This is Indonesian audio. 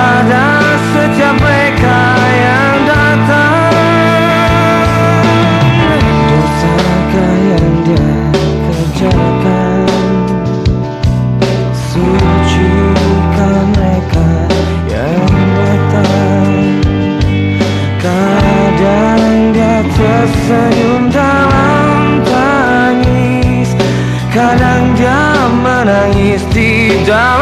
kepada setiap mereka yang datang. Dosa kalian dia kerjakan Sucikan mereka yang datang. Kadang dia tersenyum dalam tangis Kadang dia menangis di dalam